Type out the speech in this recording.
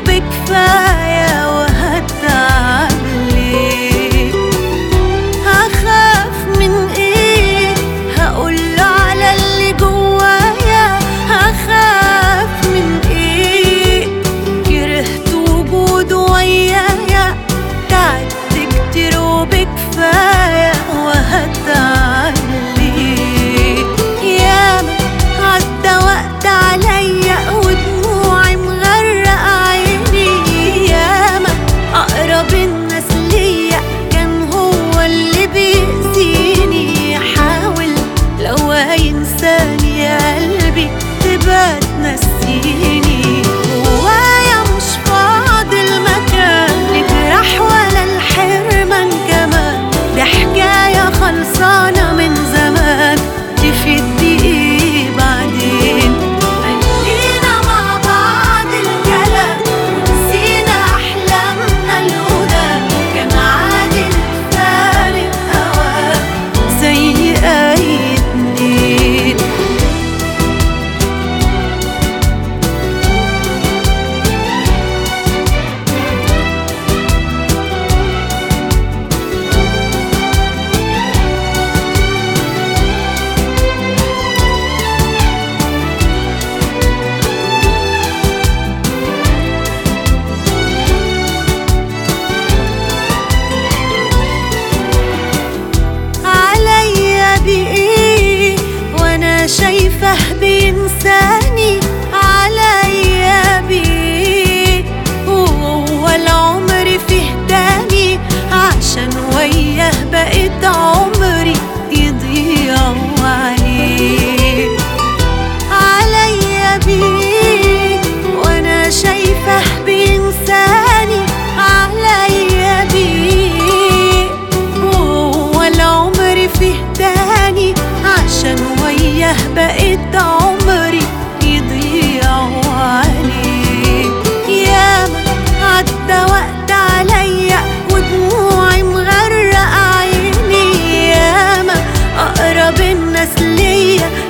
big fan. endlessly